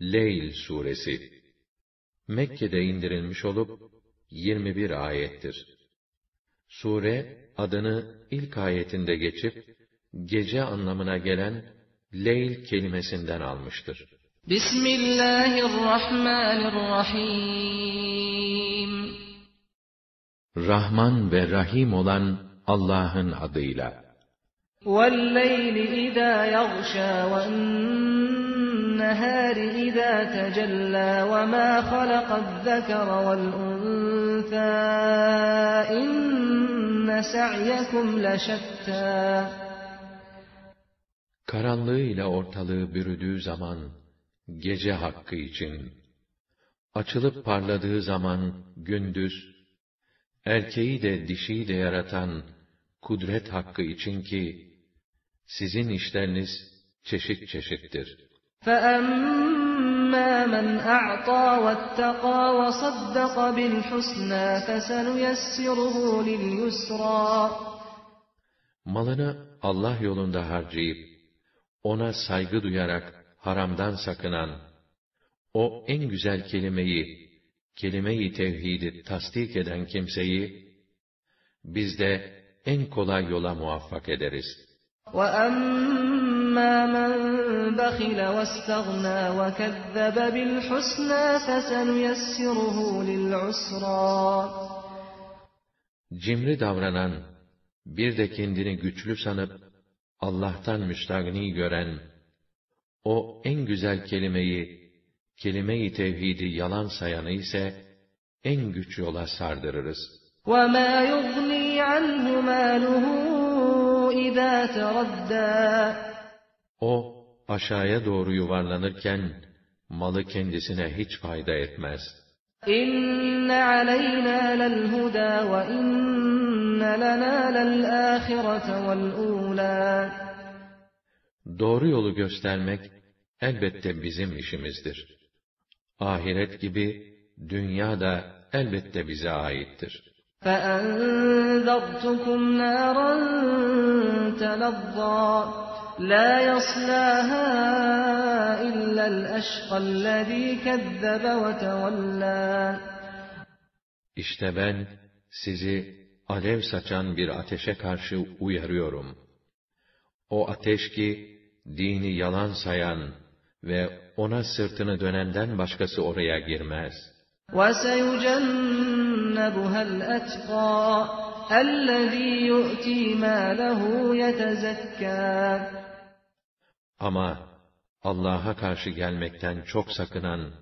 Leyl suresi Mekke'de indirilmiş olup 21 ayettir. Sure adını ilk ayetinde geçip gece anlamına gelen Leyl kelimesinden almıştır. Bismillahirrahmanirrahim Rahman ve Rahim olan Allah'ın adıyla. وَاللَّيْلِ إِذَا يَغْشَى وَالنَّهَارِ إِذَا تَجَلَّى وَمَا خَلَقَ الذَّكَرَ وَالْأُنثَى إِنَّ سَعْيَكُمْ لَشَتَّى Karanlığıyla ortalığı bürüdüğü zaman, gece hakkı için, açılıp parladığı zaman gündüz, erkeği de dişiyi de yaratan kudret hakkı için ki, sizin işleriniz çeşit çeşittir. Malını Allah yolunda harcayıp, ona saygı duyarak haramdan sakınan, o en güzel kelimeyi, kelime-i tevhidi tasdik eden kimseyi, biz de en kolay yola muvaffak ederiz. وَأَمَّا Cimri davranan, bir de kendini güçlü sanıp, Allah'tan müstagni gören, o en güzel kelimeyi, kelime-i tevhidi yalan sayanı ise, en güç yola sardırırız. وَمَا يُغْنِي عَنْهُ مَالُهُ اِذَا تَرَدَّى O, aşağıya doğru yuvarlanırken, malı kendisine hiç fayda etmez. إِنَّ عَلَيْنَا لَلْهُدَى وَإِنَّ لَنَا لَلْآخِرَةَ وَالْأُولَى Doğru yolu göstermek, elbette bizim işimizdir. Ahiret gibi, dünya da elbette bize aittir. فَأَنذَرْتُكُمْ نَارًا تَلَظَّى لَا يَصْلَاهَا إِلَّا الْأَشْقَى الَّذ۪ي كَذَّبَ وَتَوَلَّى İşte ben, sizi alev saçan bir ateşe karşı uyarıyorum. O ateş ki, dini yalan sayan ve ona sırtını dönenden başkası oraya girmez. وَسَيُجَنَّبُهَا الْأَتْقَى الَّذ۪ي يُؤْتِي مَالَهُ يَتَزَكَّى Ama Allah'a karşı gelmekten çok sakınan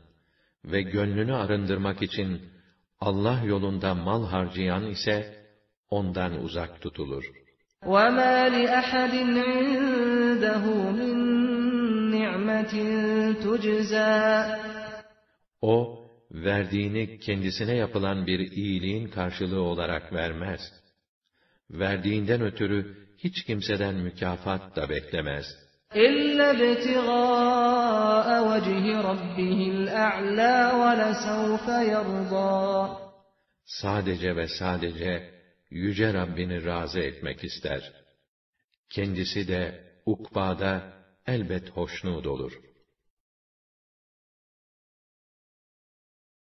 ve gönlünü arındırmak için Allah yolunda mal harcayan ise ondan uzak tutulur. وَمَا لِأَحَدٍ عِندَهُ مِنْ نِعْمَةٍ تُجْزَى O, verdiğini kendisine yapılan bir iyiliğin karşılığı olarak vermez. Verdiğinden ötürü hiç kimseden mükafat da beklemez. إِلَّا ابْتِغَاءَ وَجْهِ رَبِّهِ الْأَعْلَى وَلَسَوْفَ يَرْضَى Sadece ve sadece Yüce Rabbini razı etmek ister. Kendisi de ukbada elbet hoşnut olur.''